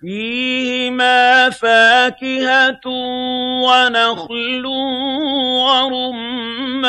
فيهما فاكهة ونخل ورمان